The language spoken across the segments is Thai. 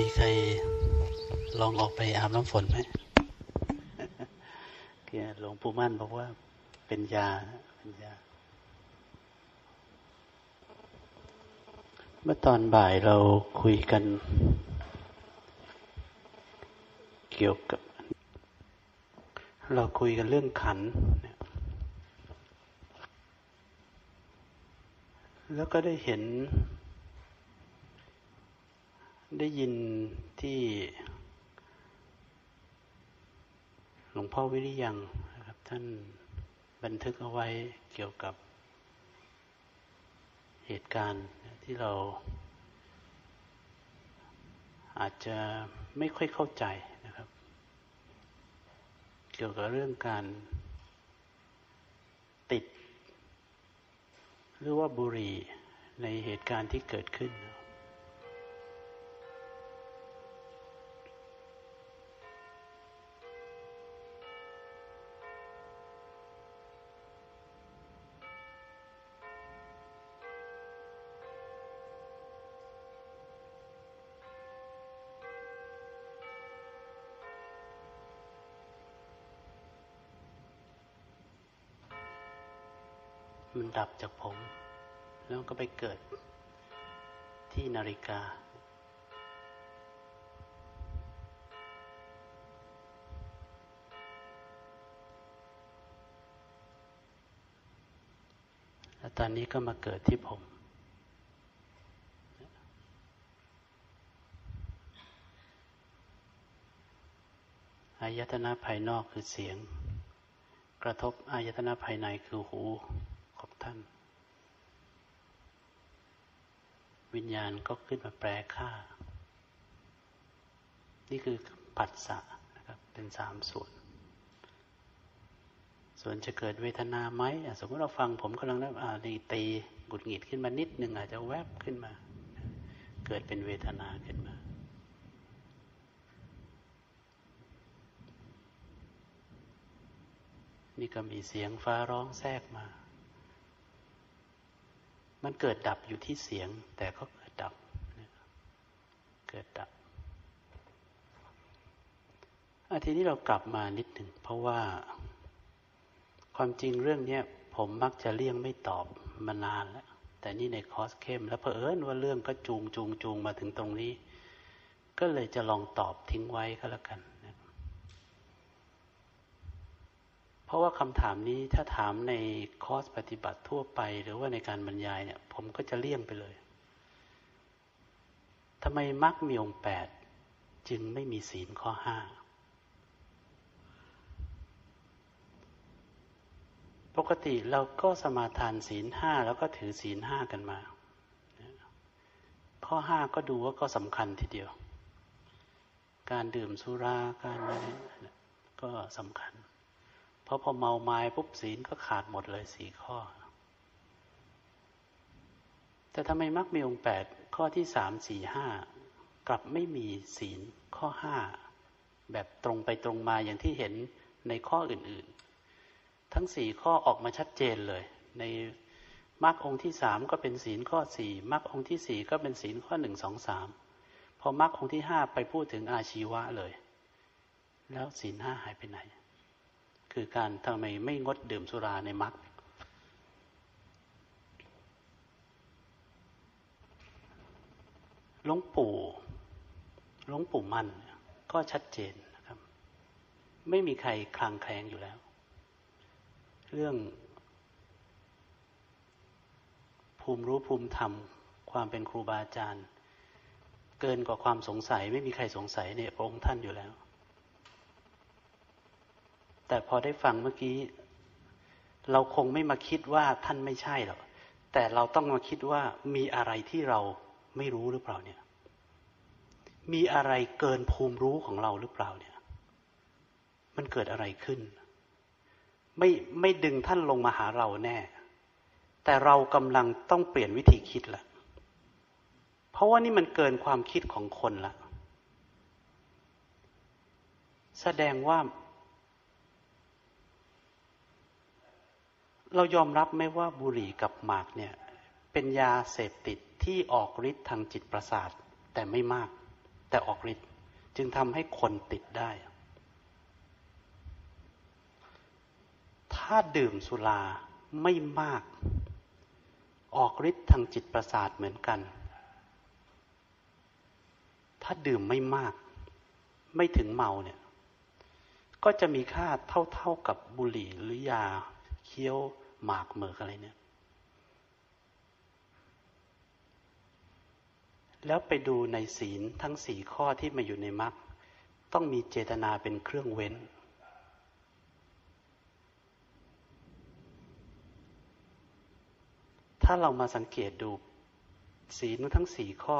มีใครลองออกไปอาบน้ำฝนไหมเนี่ยหลวงปู่มั่นบอกว่าเป็นยาเป็นยา เมื่อตอนบ่ายเราคุยกัน เกี่ยวกับ เราคุยกันเรื่องขัน แล้วก็ได้เห็น ได้ยินที่หลวงพ่อวิริยังนะครับ ท่านบันทึกเอาไว้เกี่ยวกับเหตุการณ์ที่เรา อาจจะไม่ค่อยเข้าใจนะครับ เกี่ยวกับเรื่องการติด หรือว่าบุหรี่ในเหตุการณ์ที่เกิดขึ้น ดับจากผม แล้วก็ไปเกิดที่นาฬิกา แล้วตอนนี้ก็มาเกิดที่ผม อายตนะภายนอกคือเสียง กระทบอายตนะภายในคือหู ท่าน วิญญาณก็ขึ้นมาแปลค่า นี่คือปัสสะนะครับ เป็นสามส่วน ส่วนจะเกิดเวทนาไหมสมมติเราฟังผมกำลังนั่งอ่านี่ตีหงุดหงิดขึ้นมานิดหนึ่งอาจจะแวบขึ้นมา เกิดเป็นเวทนาขึ้นมานี่ก็มีเสียงฟ้าร้องแทรกมา มันเกิดดับอยู่ที่เสียง แต่ก็เกิดดับ เกิดดับอาทีนี้เรากลับมานิดหนึ่ง เพราะว่า ความจริงเรื่องนี้ผมมักจะเลี่ยงไม่ตอบมานานแล้ว แต่นี่ในคอร์สเข้ม แล้วเผอิญว่าเรื่องก็จูงจูงจูงมาถึงตรงนี้ ก็เลยจะลองตอบทิ้งไว้ก็แล้วกันนะ เพราะว่าคำถามนี้ถ้าถามในคอร์สปฏิบัติทั่วไป หรือว่าในการบรรยายเนี่ย ผมก็จะเลี่ยงไปเลยทำไมมรรคมีองค์แปดจึงไม่มีศีลข้อห้าปกติเราก็สมาทานศีลห้าแล้วก็ถือศีลห้ากันมา ข้อห้าก็ดูว่าก็สำคัญทีเดียว การดื่มสุรา การอะไรก็สำคัญ ราะพอเมาไม้ปุ๊บศีลก็ขาดหมดเลยสี่ข้อ แต่ทำไมมักมีองค์แปดข้อที่สามสี่ห้ากลับไม่มีศีลข้อห้าแบบตรงไปตรงมาอย่างที่เห็นในข้ออื่นๆ ทั้งสี่ข้อออกมาชัดเจนเลย ในมรรคองค์ที่สามก็เป็นศีลข้อสี่มรรคองค์ที่สี่ก็เป็นศีลข้อหนึ่งสองสามพอมรรคองค์ที่ห้าไปพูดถึงอาชีวะเลย แล้วศีลห้าหายไปไหน คือการทำไมไม่งดดื่มสุราในมรรคหลวงปู่หลวงปู่มั่นก็ชัดเจนนะครับ ไม่มีใครคลางแคลงอยู่แล้ว เรื่อง ภูมิรู้ภูมิธรรม ความเป็นครูบาอาจารย์ เกินกว่าความสงสัย ไม่มีใครสงสัยในพระองค์ท่านอยู่แล้ว แต่พอได้ฟังเมื่อกี้ เราคงไม่มาคิดว่าท่านไม่ใช่หรอกแต่เราต้องมาคิดว่ามีอะไรที่เราไม่รู้หรือเปล่าเนี่ย มีอะไรเกินภูมิรู้ของเราหรือเปล่าเนี่ย มันเกิดอะไรขึ้น ไม่ไม่ดึงท่านลงมาหาเราแน่ แต่เรากำลังต้องเปลี่ยนวิธีคิดละเพราะว่านี่มันเกินความคิดของคนละแสดงว่า เรายอมรับไหมว่าบุหรี่กับหมากเนี่ยเป็นยาเสพติดที่ออกฤทธิ์ทางจิตประสาท แต่ไม่มาก แต่ออกฤทธิ์จึงทำให้คนติดได้ ถ้าดื่มสุราไม่มาก ออกฤทธิ์ทางจิตประสาทเหมือนกัน ถ้าดื่มไม่มาก ไม่ถึงเมาเนี่ย ก็จะมีค่าเท่าๆกับบุหรี่หรือยาเคี้ยว หมากเหมือกอะไรเนี่ย แล้วไปดูในศีลทั้งสี่ข้อที่มาอยู่ในมรรคต้องมีเจตนาเป็นเครื่องเว้น ถ้าเรามาสังเกตดูศีลทั้งสี่ข้อ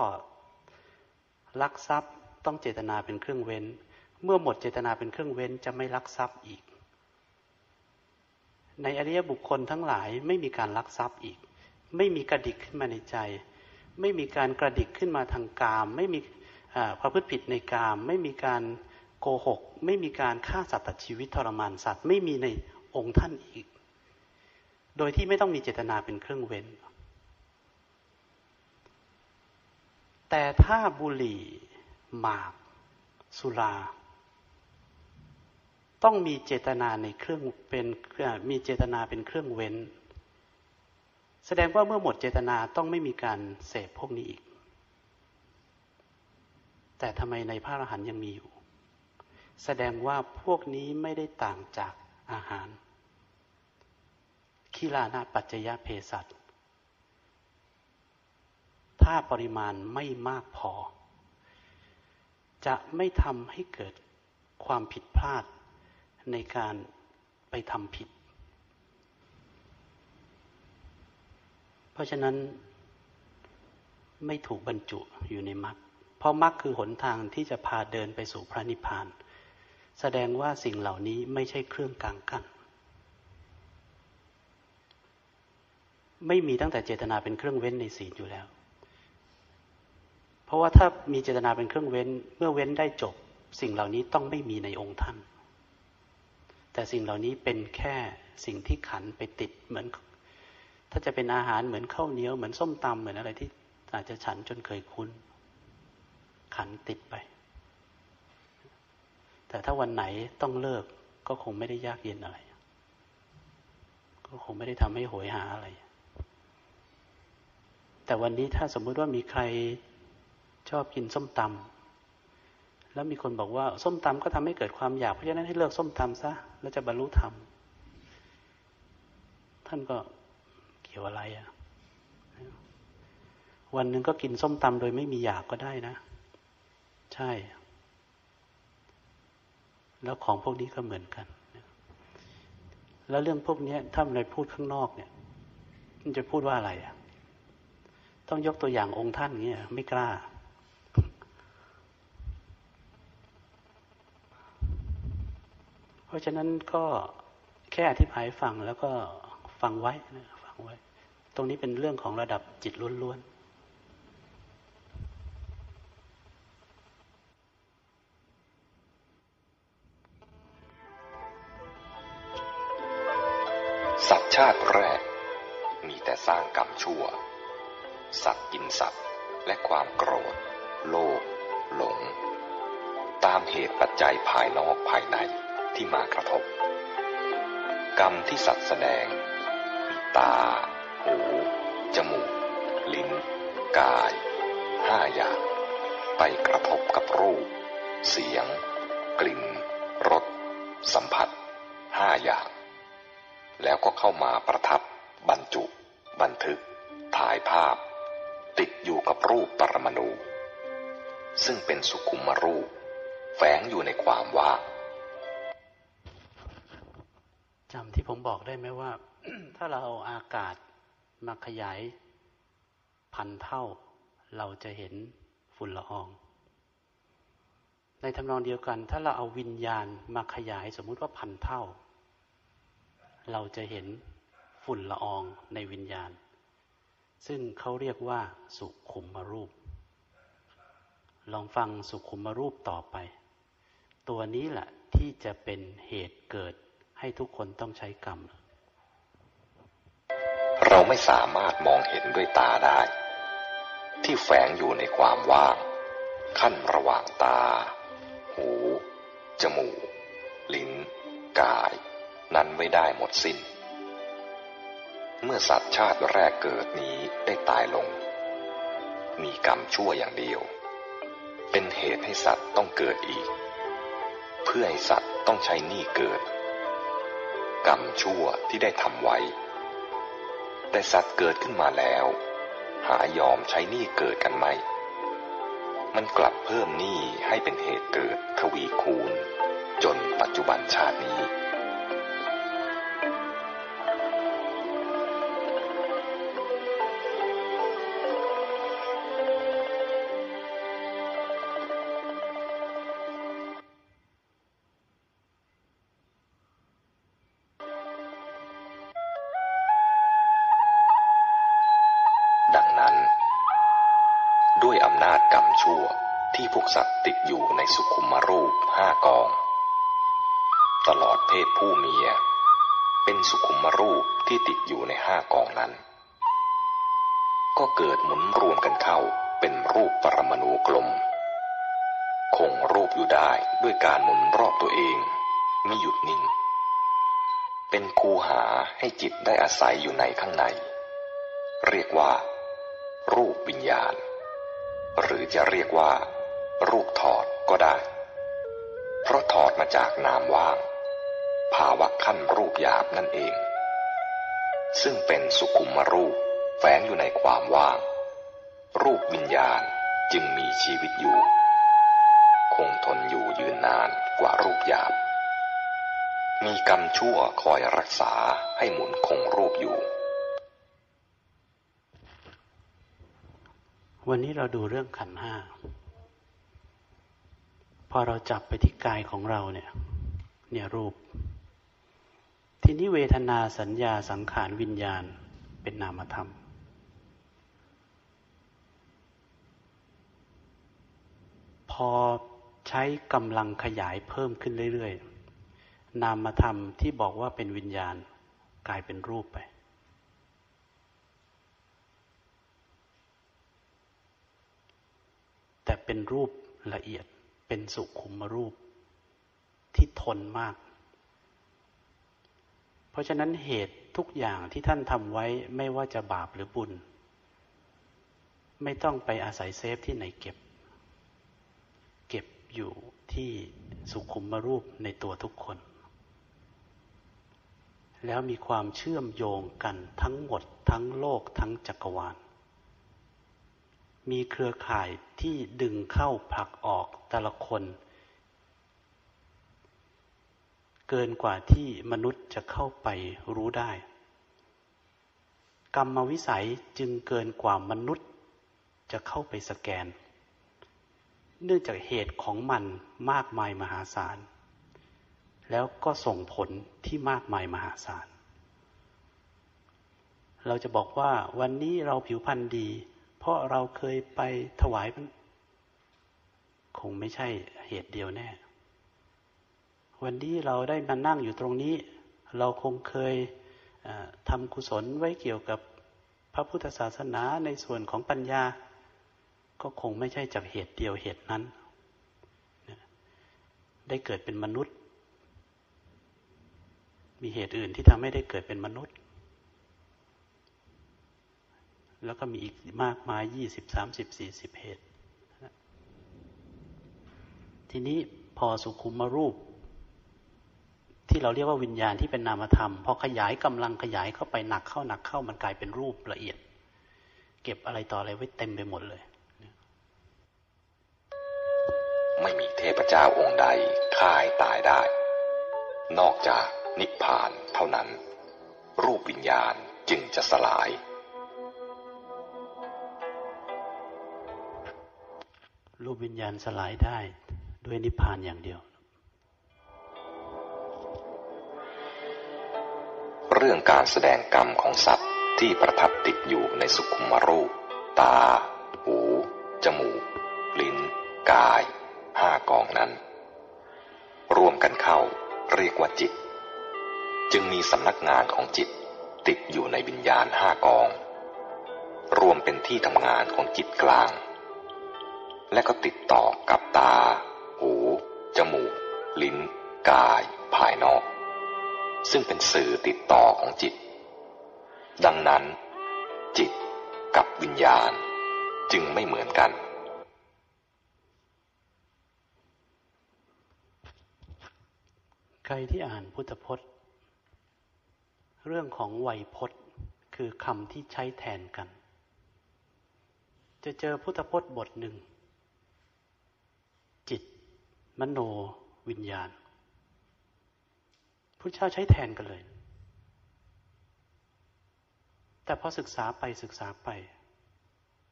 ลักทรัพย์ต้องเจตนาเป็นเครื่องเว้น เมื่อหมดเจตนาเป็นเครื่องเว้นจะไม่ลักทรัพย์อีก ในอริยบุคคลทั้งหลายไม่มีการลักทรัพย์อีก ไม่มีกระดิกขึ้นมาในใจ ไม่มีการกระดิกขึ้นมาทางกาม ไม่มีความพฤติผิดในกาม ไม่มีการโกหก ไม่มีการฆ่าสัตว์ตัดชีวิตทรมานสัตว์ ไม่มีในองค์ท่านอีก โดยที่ไม่ต้องมีเจตนาเป็นเครื่องเว้น แต่ถ้าบุหรี่หมาก สุรา ต้องมีเจตนาในเครื่องเป็นมีเจตนาเป็นเครื่องเว้น แสดงว่าเมื่อหมดเจตนาต้องไม่มีการเสพพวกนี้อีก แต่ทำไมในพระอรหันต์ยังมีอยู่ แสดงว่าพวกนี้ไม่ได้ต่างจากอาหารคีลานาปัจจยะเพสัตถ้าปริมาณไม่มากพอ จะไม่ทำให้เกิดความผิดพลาด ในการไปทำผิด เพราะฉะนั้นไม่ถูกบรรจุอยู่ในมรรค เพราะมรรคคือหนทางที่จะพาเดินไปสู่พระนิพพาน แสดงว่าสิ่งเหล่านี้ไม่ใช่เครื่องกลางกั้น ไม่มีตั้งแต่เจตนาเป็นเครื่องเว้นในศีลอยู่แล้ว เพราะว่าถ้ามีเจตนาเป็นเครื่องเว้น เมื่อเว้นได้จบ สิ่งเหล่านี้ต้องไม่มีในองค์ท่าน แต่สิ่งเหล่านี้เป็นแค่สิ่งที่ขันไปติดเหมือน ถ้าจะเป็นอาหารเหมือนข้าวเหนียวเหมือนส้มตำเหมือนอะไรที่อาจจะฉันจนเคยคุ้น ขันติดไป แต่ถ้าวันไหนต้องเลิกก็คงไม่ได้ยากเย็นอะไร ก็คงไม่ได้ทำให้โหยหาอะไร แต่วันนี้ถ้าสมมติว่ามีใครชอบกินส้มตำ แล้วมีคนบอกว่า ส้มตำก็ทำให้เกิดความอยาก เพราะฉะนั้นให้เลิกส้มตำซะแล้วจะบรรลุธรรม ท่านก็เกี่ยวอะไรอะ่ะ วันหนึ่งก็กินส้มตำโดยไม่มีอยากก็ได้นะ ใช่ แล้วของพวกนี้ก็เหมือนกัน แล้วเรื่องพวกนี้ถ้าเราพูดข้างนอกเนี่ยมันจะพูดว่าอะไรอะ ต้องยกตัวอย่างองค์ท่านเงี้ยไม่กล้า เพราะฉะนั้นก็แค่อธิบายฟังแล้วก็ฟังไว้นะไว้ ตรงนี้เป็นเรื่องของระดับจิตล้วนๆ สัตว์ชาติแรก มีแต่สร้างกรรมชั่ว สัตว์กินสัตว์และความโกรธ โลภหลง ตามเหตุปัจจัยภายนอกภายใน ที่มากระทบ กรรมที่สัตว์แสดง ตา หู จมูก ลิ้น กาย ห้าอย่าง ไปกระทบกับรูป เสียง กลิ่น รส สัมผัส ห้าอย่าง แล้วก็เข้ามาประทับ บรรจุ บันทึก ถ่ายภาพ ติดอยู่กับรูปปรมาณูซึ่งเป็นสุขุมรูป แฝงอยู่ในความว่าง จำที่ผมบอกได้ไหมว่า ถ้าเราเอาอากาศมาขยาย พันเท่า เราจะเห็นฝุ่นละออง ในทำนองเดียวกัน ถ้าเราเอาวิญญาณมาขยายสมมุติว่าพันเท่า เราจะเห็นฝุ่นละอองในวิญญาณ ซึ่งเขาเรียกว่าสุขุมมรูป ลองฟังสุขุมรูปต่อไป ตัวนี้แหละที่จะเป็นเหตุเกิด ให้ทุกคนต้องใช้กรรม เราไม่สามารถมองเห็นด้วยตาได้ ที่แฝงอยู่ในความว่าง ขั้นระหว่างตา หู จมูก ลิ้น กาย นั้นไม่ได้หมดสิ้น เมื่อสัตว์ชาติแรกเกิดนี้ได้ตายลง มีกรรมชั่วอย่างเดียว เป็นเหตุให้สัตว์ต้องเกิดอีก เพื่อให้สัตว์ต้องใช้หนี้เกิด กรรมชั่วที่ได้ทำไว้ แต่สัตว์เกิดขึ้นมาแล้ว หายอมใช้หนี้เกิดกันไหม มันกลับเพิ่มหนี้ให้เป็นเหตุเกิดทวีคูณ จนปัจจุบันชาตินี้ สัตว์ติดอยู่ในสุขุมรูปห้ากอง ตลอดเพศผู้เมีย เป็นสุขุมรูปที่ติดอยู่ในห้ากองนั้น ก็เกิดหมุนรวมกันเข้าเป็นรูปปรมาณูกลม คงรูปอยู่ได้ด้วยการหมุนรอบตัวเองไม่หยุดนิ่ง เป็นคูหาให้จิตได้อาศัยอยู่ในข้างใน เรียกว่า รูปวิญญาณ หรือจะเรียกว่า รูปถอดก็ได้ เพราะถอดมาจากนามว่าง ภาวะขั้นรูปหยาบนั่นเอง ซึ่งเป็นสุขุมรูปแฝงอยู่ในความว่าง รูปวิญญาณจึงมีชีวิตอยู่ คงทนอยู่ยืนนานกว่ารูปหยาบ มีกรรมชั่วคอยรักษาให้หมุนคงรูปอยู่ วันนี้เราดูเรื่องขันห้า พอเราจับไปที่กายของเราเนี่ย เนี่ยรูป ทีนี้เวทนาสัญญาสังขารวิญญาณเป็นนามธรรม พอใช้กำลังขยายเพิ่มขึ้นเรื่อยๆ นามธรรมที่บอกว่าเป็นวิญญาณกลายเป็นรูปไป แต่เป็นรูปละเอียด เป็นสุขุมรูปที่ทนมาก เพราะฉะนั้นเหตุทุกอย่างที่ท่านทำไว้ไม่ว่าจะบาปหรือบุญ ไม่ต้องไปอาศัยเซฟที่ไหนเก็บ เก็บอยู่ที่สุขุมรูปในตัวทุกคน แล้วมีความเชื่อมโยงกันทั้งหมดทั้งโลกทั้งจักรวาล มีเครือข่ายที่ดึงเข้าผลักออกแต่ละคน เกินกว่าที่มนุษย์จะเข้าไปรู้ได้ กรรมวิสัยจึงเกินกว่ามนุษย์จะเข้าไปสแกน เนื่องจากเหตุของมันมากมายมหาศาล แล้วก็ส่งผลที่มากมายมหาศาล เราจะบอกว่าวันนี้เราผิวพรรณดี เพราะเราเคยไปถวายมัน คงไม่ใช่เหตุเดียวแน่ วันนี้เราได้มานั่งอยู่ตรงนี้ เราคงเคยทำกุศลไว้เกี่ยวกับพระพุทธศาสนาในส่วนของปัญญา ก็คงไม่ใช่จากเหตุเดียวเหตุนั้น ได้เกิดเป็นมนุษย์ มีเหตุอื่นที่ทำให้ได้เกิดเป็นมนุษย์ แล้วก็มีอีกมากมายยี่สิบสามสิบสี่สิบเหตุ ทีนี้พอสุขุมรูป ที่เราเรียกว่าวิญญาณที่เป็นนามธรรมพอขยายกำลังขยายเข้าไปหนักเข้าหนักเข้ามันกลายเป็นรูปละเอียด เก็บอะไรต่ออะไรไว้เต็มไปหมดเลย ไม่มีเทพเจ้าองค์ใดฆ่าให้ตายได้ นอกจากนิพพานเท่านั้น รูปวิญญาณจึงจะสลาย รูปวิญญาณสลายได้ ด้วยนิพพานอย่างเดียว เรื่องการแสดงกรรมของสัตว์ที่ประทับติดอยู่ในสุขุมรูป ตา หู จมูก ลิ้น กาย ห้ากองนั้น รวมกันเข้าเรียกว่าจิต จึงมีสำนักงานของจิตติดอยู่ในวิญญาณห้ากอง รวมเป็นที่ทำงานของจิตกลาง และก็ติดต่อกับตา หู จมูก ลิ้น กาย ภายนอก ซึ่งเป็นสื่อติดต่อของจิต ดังนั้น จิตกับวิญญาณจึงไม่เหมือนกัน ใครที่อ่านพุทธพจน์ เรื่องของไวยพจน์คือคำที่ใช้แทนกัน จะเจอพุทธพจน์บทหนึ่ง จิต มโนวิญญาณพระเจ้าใช้แทนกันเลย แต่พอศึกษาไปศึกษาไป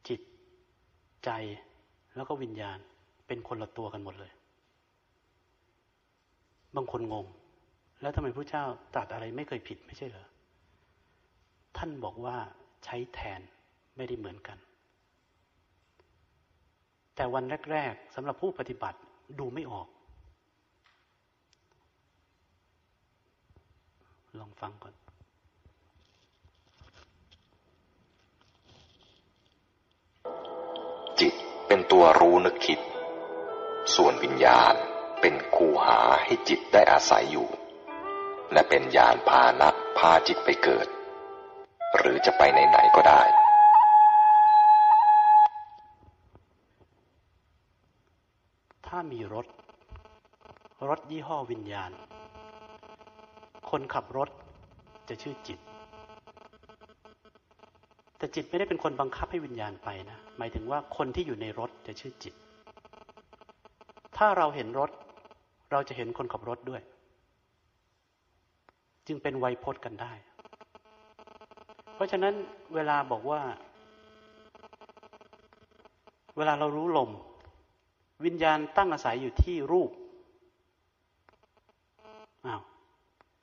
จิต ใจแล้วก็วิญญาณเป็นคนละตัวกันหมดเลย บางคนงง แล้วทำไมพระเจ้าตรัสอะไรไม่เคยผิดไม่ใช่เหรอ ท่านบอกว่าใช้แทนไม่ได้เหมือนกัน แต่วันแรก ๆสำหรับผู้ปฏิบัติดูไม่ออก ลองฟังก่อนจิตเป็นตัวรู้นึกคิด ส่วนวิญญาณเป็นคูหาให้จิตได้อาศัยอยู่ และเป็นยานพาหนะพาจิตไปเกิด หรือจะไปไหนๆก็ได้ ถ้ามีรถ รถยี่ห้อวิญญาณ คนขับรถจะชื่อจิต แต่จิตไม่ได้เป็นคนบังคับให้วิญญาณไปนะ หมายถึงว่าคนที่อยู่ในรถจะชื่อจิต ถ้าเราเห็นรถ เราจะเห็นคนขับรถด้วย จึงเป็นไวยพจน์กันได้ เพราะฉะนั้นเวลาบอกว่า เวลาเรารู้ลม วิญญาณตั้งอาศัยอยู่ที่รูปอ้าว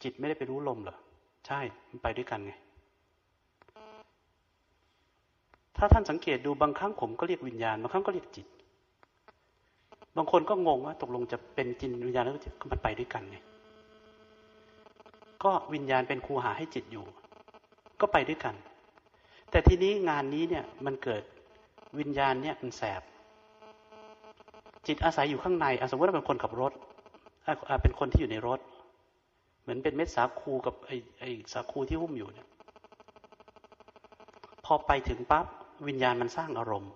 จิตไม่ได้ไปรู้ลมเหรอ ใช่ มันไปด้วยกันไง ถ้าท่านสังเกตดูบางครั้งผมก็เรียกวิญญาณ บางครั้งก็เรียกจิต บางคนก็งงว่าตกลงจะเป็นจิตวิญญาณแล้วจิตมันไปด้วยกันไง ก็วิญญาณเป็นครูหาให้จิตอยู่ ก็ไปด้วยกัน แต่ทีนี้งานนี้เนี่ยมันเกิดวิญญาณเนี่ยมันแสบ จิตอาศัยอยู่ข้างในสมมติว่าเป็นคนขับรถเป็นคนที่อยู่ในรถ เหมือนเป็นเม็ดสาคูกับไอ้ไอ้สาคูที่หุ้มอยู่เนี่ยพอไปถึงปั๊บวิญญาณมันสร้างอารมณ์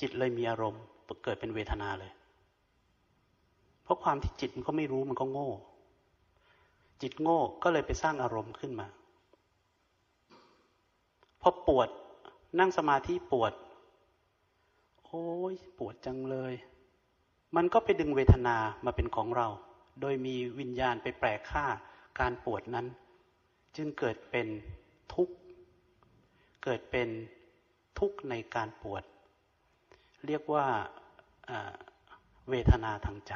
จิตเลยมีอารมณ์เกิดเป็นเวทนาเลย เพราะความที่จิตมันก็ไม่รู้มันก็โง่ จิตโง่ก็เลยไปสร้างอารมณ์ขึ้นมาพอปวดนั่งสมาธิปวด โอ้ยปวดจังเลย มันก็ไปดึงเวทนามาเป็นของเรา โดยมีวิญญาณไปแปลค่าการปวดนั้น จึงเกิดเป็นทุกข์ เกิดเป็นทุกข์ในการปวด เรียกว่าเวทนาทางใจ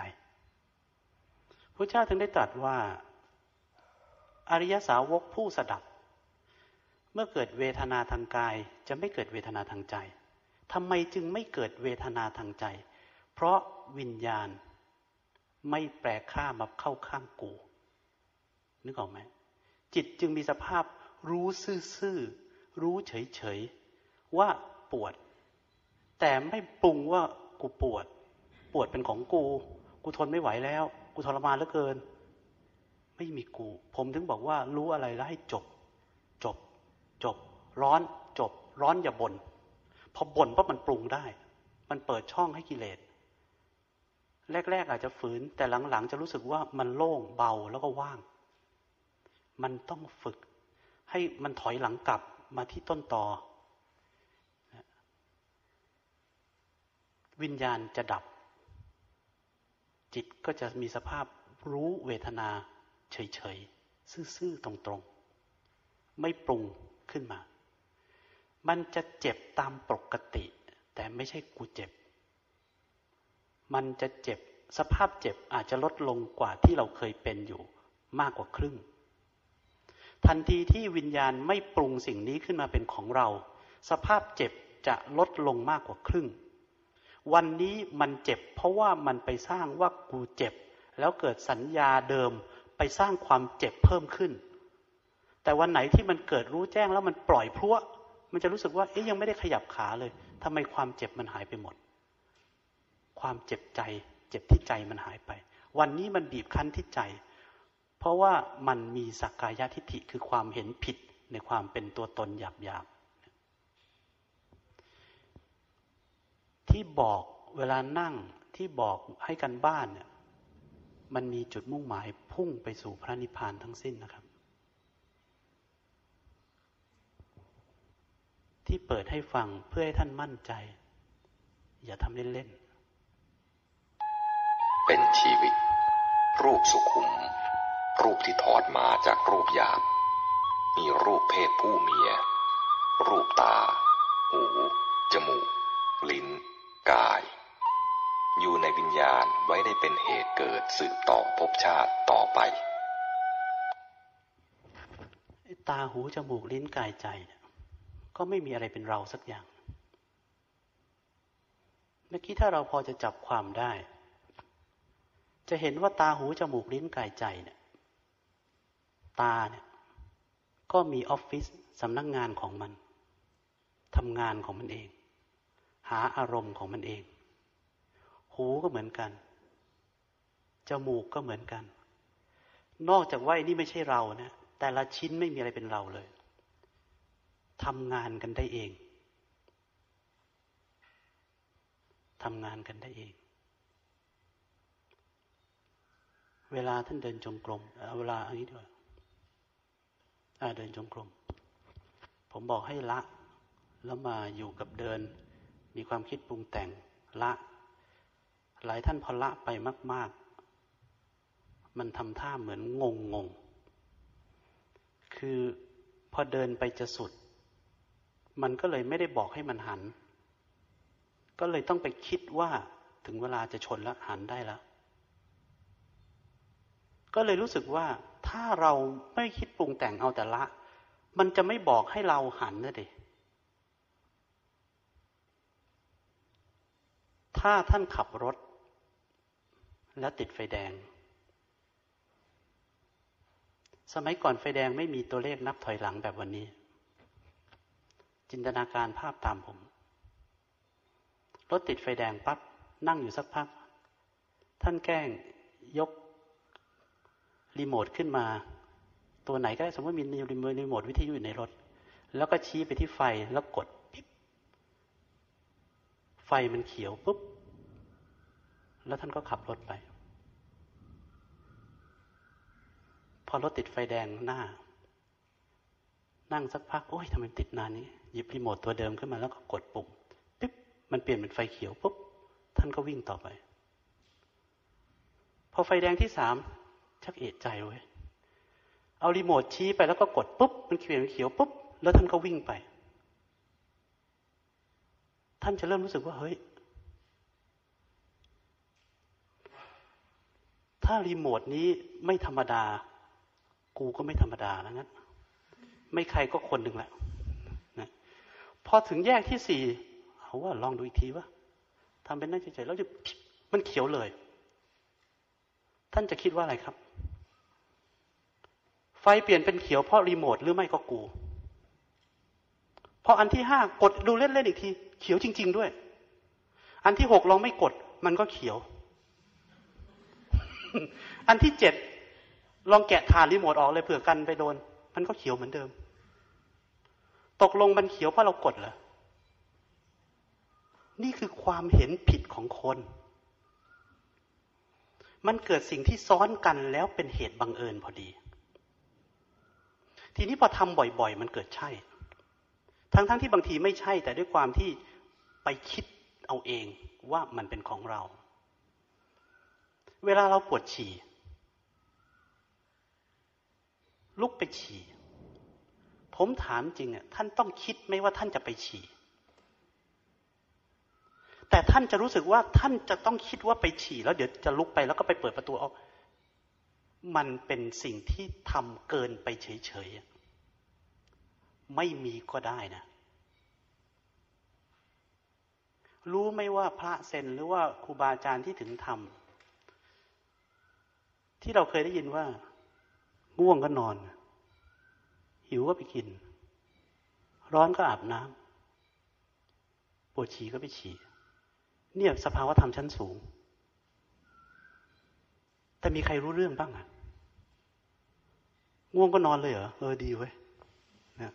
พระเจ้าถึงได้ตรัสว่า อริยสาวกผู้สดับ เมื่อเกิดเวทนาทางกายจะไม่เกิดเวทนาทางใจทำไมจึงไม่เกิดเวทนาทางใจ เพราะวิญญาณไม่แปลค่ามาเข้าข้างกู นึกออกไหมจิตจึงมีสภาพรู้ซื่อๆ รู้เฉยๆ ว่าปวด แต่ไม่ปรุงว่ากูปวด ปวดเป็นของกู กูทนไม่ไหวแล้ว กูทรมานเหลือเกิน ไม่มีกู ผมถึงบอกว่ารู้อะไรแล้วให้จบ จบ จบ ร้อน จบ ร้อนอย่าบน่นพอบ่นปั๊บมันปรุงได้ มันเปิดช่องให้กิเลส แรก ๆ อาจจะฝืน แต่หลัง ๆ จะรู้สึกว่ามันโล่งเบาแล้วก็ว่าง มันต้องฝึก ให้มันถอยหลังกลับมาที่ต้นตอวิญญาณจะดับ จิตก็จะมีสภาพรู้เวทนา เฉย ๆ ซื่อ ๆ ตรง ๆ ไม่ปรุงขึ้นมา มันจะเจ็บตามปกติ แต่ไม่ใช่กูเจ็บ มันจะเจ็บสภาพเจ็บอาจจะลดลงกว่าที่เราเคยเป็นอยู่มากกว่าครึ่ง ทันทีที่วิญญาณไม่ปรุงสิ่งนี้ขึ้นมาเป็นของเรา สภาพเจ็บจะลดลงมากกว่าครึ่ง วันนี้มันเจ็บ เพราะว่ามันไปสร้างว่ากูเจ็บ แล้วเกิดสัญญาเดิมไปสร้างความเจ็บเพิ่มขึ้น แต่วันไหนที่มันเกิดรู้แจ้งแล้วมันปล่อยพรวมันจะรู้สึกว่าเอ๊ยยังไม่ได้ขยับขาเลยทำไมความเจ็บมันหายไปหมด ความเจ็บใจ เจ็บที่ใจมันหายไป วันนี้มันบีบคั้นที่ใจ เพราะว่ามันมีสักกายทิฏฐิคือความเห็นผิดในความเป็นตัวตนหยาบๆที่บอกเวลานั่งที่บอกให้กันบ้านเนี่ยมันมีจุดมุ่งหมายพุ่งไปสู่พระนิพพานทั้งสิ้นนะครับ ที่เปิดให้ฟังเพื่อให้ท่านมั่นใจ อย่าทำเล่นๆ เป็นชีวิต รูปสุขุม รูปที่ถอดมาจากรูปหยาบ มีรูปเพศผู้เมีย รูปตา หู จมูก ลิ้น กาย อยู่ในวิญญาณไว้ได้เป็นเหตุเกิดสืบต่อภพชาติต่อไป ตาหู จมูก ลิ้น กายใจ ก็ไม่มีอะไรเป็นเราสักอย่างเมื่อกี้ถ้าเราพอจะจับความได้ จะเห็นว่าตาหูจมูกลิ้นกายใจเนี่ย ตาเนี่ย ก็มีออฟฟิศสำนักงงานของมันทำงานของมันเอง หาอารมณ์ของมันเอง หูก็เหมือนกัน จมูกก็เหมือนกัน นอกจากว่านี่ไม่ใช่เรานะแต่ละชิ้นไม่มีอะไรเป็นเราเลยทำงานกันได้เองทำงานกันได้เอง เวลาท่านเดินจงกรมเวลาอันนี้ด้วยเดินจงกรม ผมบอกให้ละ แล้วมาอยู่กับเดิน มีความคิดปรุงแต่งละ หลายท่านพอละไปมาก ๆ มันทำท่าเหมือนงงงง คือพอเดินไปจะสุด มันก็เลยไม่ได้บอกให้มันหัน ก็เลยต้องไปคิดว่าถึงเวลาจะชนแล้วหันได้แล้ว ก็เลยรู้สึกว่าถ้าเราไม่คิดปรุงแต่งเอาแต่ละ มันจะไม่บอกให้เราหันนะเด็ถ้าท่านขับรถ แล้วติดไฟแดง สมัยก่อนไฟแดงไม่มีตัวเลขนับถอยหลังแบบวันนี้ จินตนาการภาพตามผม รถติดไฟแดงปั๊บนั่งอยู่สักพัก ท่านแกล้งยก รีโมทขึ้นมา ตัวไหนก็ได้สมมติมีรีโมทรีโมทวิทยุอยู่ในรถ แล้วก็ชี้ไปที่ไฟแล้วกดปิ๊บไฟมันเขียวปุ๊บ แล้วท่านก็ขับรถไป พอรถติดไฟแดงหน้า นั่งสักพัก โอ้ยทำไมติดนานนี้ หยิบรีโมทตัวเดิมขึ้นมาแล้วก็กดปุ่มปิ๊บมันเปลี่ยนเป็นไฟเขียวปุ๊บ ท่านก็วิ่งต่อไป พอไฟแดงที่สาม ชักเอะใจเว้ยเอารีโมทชี้ไปแล้วก็กดปุ๊บมันเปลี่ยนเป็นเขียวปุ๊บแล้วท่านก็วิ่งไป ท่านจะเริ่มรู้สึกว่าเฮ้ย ถ้ารีโมทนี้ไม่ธรรมดา กูก็ไม่ธรรมดาแล้วงั้น ไม่ใครก็คนหนึ่งแหละนะพอถึงแยกที่สี่เอาว่าลองดูอีกทีว่าทำเป็นนั่งเฉยๆแล้วจะมันเขียวเลย ท่านจะคิดว่าอะไรครับ ไฟเปลี่ยนเป็นเขียวเพราะรีโมทหรือไม่ก็กูพออันที่ห้ากดดูเล่นๆอีกที เขียวจริง ๆ ด้วย อันที่หกลองไม่กด มันก็เขียว อันที่เจ็ดลองแกะฐานรีโมทออกเลยเผื่อกันไปโดน มันก็เขียวเหมือนเดิม ตกลงมันเขียวเพราะเรากดเหรอนี่คือความเห็นผิดของคน มันเกิดสิ่งที่ซ้อนกันแล้วเป็นเหตุบังเอิญพอดี ทีนี้พอทำบ่อยๆ มันเกิดใช่ ทั้งๆทที่บางทีไม่ใช่ แต่ด้วยความที่ไปคิดเอาเองว่ามันเป็นของเรา เวลาเราปวดฉี่ ลุกไปฉี่ ผมถามจริงอะท่านต้องคิดไหมว่าท่านจะไปฉี่ แต่ท่านจะรู้สึกว่าท่านจะต้องคิดว่าไปฉี่ แล้วเดี๋ยวจะลุกไปแล้วก็ไปเปิดประตูออก มันเป็นสิ่งที่ทำเกินไปเฉยๆ ไม่มีก็ได้นะ รู้ไหมว่าพระเซนหรือว่าครูบาอาจารย์ที่ถึงทำที่เราเคยได้ยินว่า ง่วงก็นอน หิวก็ไปกิน ร้อนก็อาบน้ำปวดฉี่ก็ไปฉี่ เนี่ยสภาวธรรมชั้นสูงแต่มีใครรู้เรื่องบ้างอะ ง่วงก็นอนเลยเหรอเออดีเว้ยนะ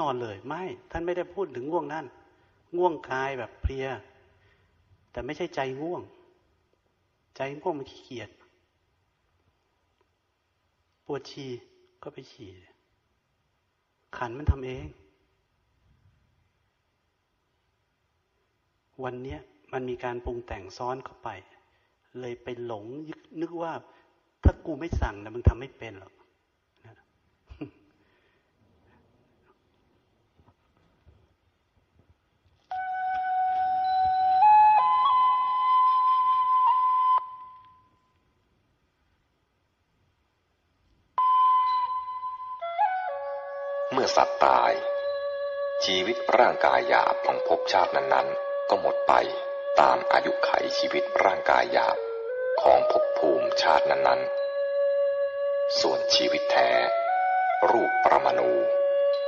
นอนเลยไม่ ท่านไม่ได้พูดถึงง่วงนั่น ง่วงกายแบบเพลีย แต่ไม่ใช่ใจง่วง ใจง่วงมันขี้เกียจปวดฉี่ก็ไปฉี่ขันมันทำเอง วันเนี้ยมันมีการปรุงแต่งซ้อนเข้าไป เลยไปหลงยึกนึกว่า ถ้ากูไม่สั่งนะมึงทำไม่เป็นหรอก สัตว์ตาย ชีวิตร่างกายหยาบของภพชาตินั้นๆ ก็หมดไปตามอายุไขชีวิตร่างกายหยาบของภพภูมิชาตินั้นๆ ส่วนชีวิตแท้ รูปประมาณู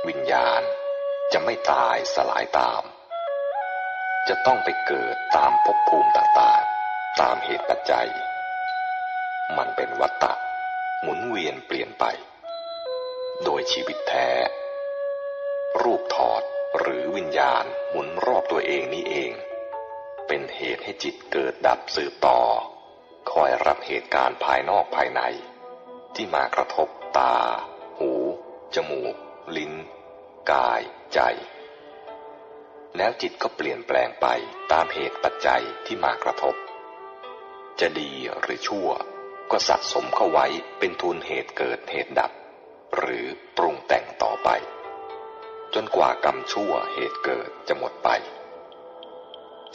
วิญญาณจะไม่ตายสลายตาม จะต้องไปเกิดตามภพภูมิต่างๆ ตามเหตุปัจจัย มันเป็นวัฏฏะหมุนเวียนเปลี่ยนไป โดยชีวิตแท้ รูปถอดหรือวิญญาณหมุนรอบตัวเองนี้เอง เป็นเหตุให้จิตเกิดดับสืบต่อ คอยรับเหตุการณ์ภายนอกภายใน ที่มากระทบตา หู จมูก ลิ้น กาย ใจ แล้วจิตก็เปลี่ยนแปลงไปตามเหตุปัจจัยที่มากระทบ จะดีหรือชั่วก็สะสมเข้าไว้เป็นทุนเหตุเกิดเหตุดับ หรือปรุงแต่งต่อไป จนกว่ากรรมชั่วเหตุเกิดจะหมดไป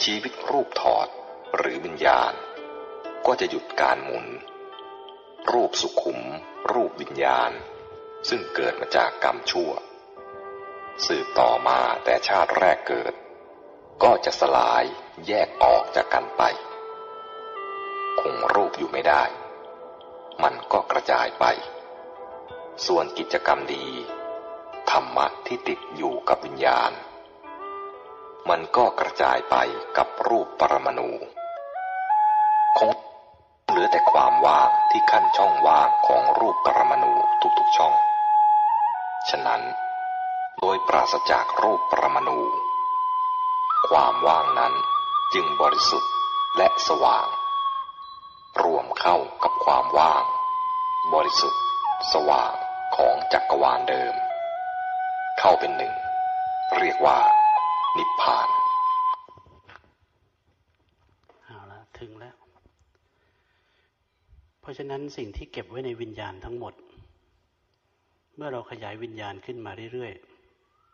ชีวิตรูปถอดหรือวิญญาณ ก็จะหยุดการหมุน รูปสุขุม รูปวิญญาณ ซึ่งเกิดมาจากกรรมชั่ว สืบต่อมาแต่ชาติแรกเกิด ก็จะสลายแยกออกจากกันไป คงรูปอยู่ไม่ได้ มันก็กระจายไป ส่วนกิจกรรมดี ธรรมะที่ติดอยู่กับวิญญาณ มันก็กระจายไปกับรูปปรมาณูคงเหลือแต่ความว่างที่ขั้นช่องว่างของรูปปรมาณูทุกๆช่อง ฉะนั้น โดยปราศจากรูปปรมาณูความว่างนั้นจึงบริสุทธิ์และสว่าง รวมเข้ากับความว่าง บริสุทธิ์ สว่างของจักรวาลเดิม เข้าเป็นหนึ่ง เรียกว่า นิพพาน เอาละถึงแล้ว เพราะฉะนั้นสิ่งที่เก็บไว้ในวิญญาณทั้งหมด เมื่อเราขยายวิญญาณขึ้นมาเรื่อย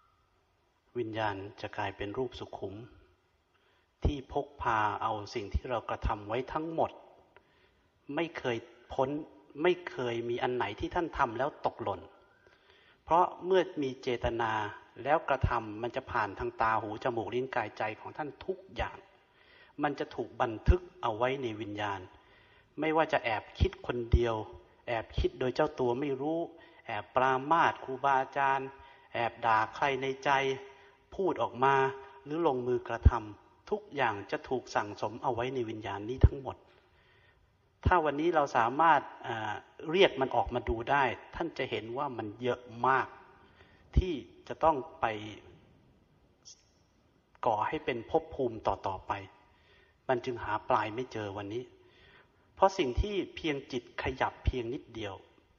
ๆ วิญญาณจะกลายเป็นรูปสุขุม ที่พกพาเอาสิ่งที่เรากระทำไว้ทั้งหมด ไม่เคยพ้นไม่เคยมีอันไหนที่ท่านทำแล้วตกหล่น เพราะเมื่อมีเจตนาแล้วกระทำมันจะผ่านทางตาหูจมูกลิ้นกายใจของท่านทุกอย่าง มันจะถูกบันทึกเอาไว้ในวิญญาณ ไม่ว่าจะแอบคิดคนเดียว แอบคิดโดยเจ้าตัวไม่รู้ แอบปรามาสครูบาอาจารย์ แอบด่าใครในใจ พูดออกมาหรือลงมือกระทำทุกอย่างจะถูกสั่งสมเอาไว้ในวิญญาณนี้ทั้งหมด ถ้าวันนี้เราสามารถเรียกมันออกมาดูได้ ท่านจะเห็นว่ามันเยอะมาก ที่จะต้องไปก่อให้เป็นภพภูมิต่อๆไป มันจึงหาปลายไม่เจอวันนี้ เพราะสิ่งที่เพียงจิตขยับเพียงนิดเดียว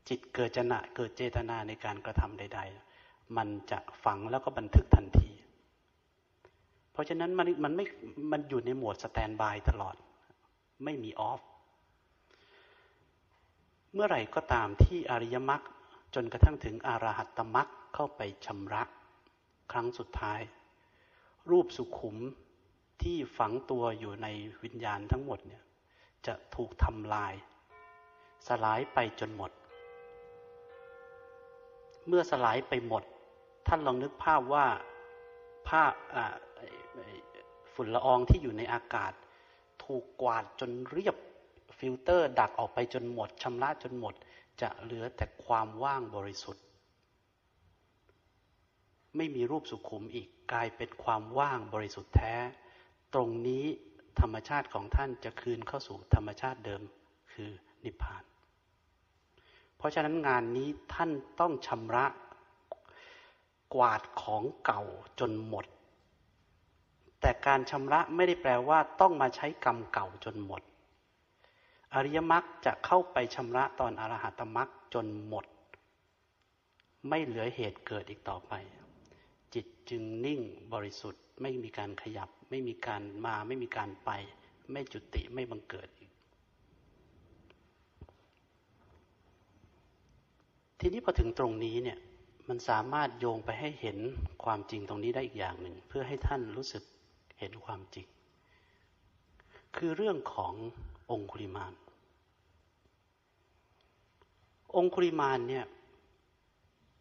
จิตเกิดจนะเกิดเจตนาในการกระทำใด ๆ มันจะฝังแล้วก็บันทึกทันที เพราะฉะนั้นมันมันไม่มันอยู่ในโหมดสแตนบายตลอด ไม่มีออฟ เมื่อไหร่ก็ตามที่อริยมรรคจนกระทั่งถึงอรหัตตมรรคเข้าไปชำระครั้งสุดท้าย รูปสุขุมที่ฝังตัวอยู่ในวิญญาณทั้งหมดเนี่ยจะถูกทำลาย สลายไปจนหมด เมื่อสลายไปหมด ท่านลองนึกภาพว่าผ้าฝุ่นละอองที่อยู่ในอากาศ ถูกกวาดจนเรียบ ฟิลเตอร์ดักออกไปจนหมดชำระจนหมด จะเหลือแต่ความว่างบริสุทธิ์ ไม่มีรูปสุขุมอีกกลายเป็นความว่างบริสุทธิ์แท้ ตรงนี้ธรรมชาติของท่านจะคืนเข้าสู่ธรรมชาติเดิมคือนิพพาน เพราะฉะนั้นงานนี้ท่านต้องชำระกวาดของเก่าจนหมด แต่การชำระไม่ได้แปลว่าต้องมาใช้กรรมเก่าจนหมด อริยมรรคจะเข้าไปชำระตอนอรหัตมรรคจนหมด ไม่เหลือเหตุเกิดอีกต่อไป จิตจึงนิ่งบริสุทธิ์ ไม่มีการขยับ ไม่มีการมาไม่มีการไป ไม่จุติไม่บังเกิดอีก ทีนี้พอถึงตรงนี้เนี่ยมันสามารถโยงไปให้เห็นความจริงตรงนี้ได้อีกอย่างหนึ่ง เพื่อให้ท่านรู้สึกเห็นความจริง คือเรื่องของ องคุลิมาน องคุลิมานเนี่ย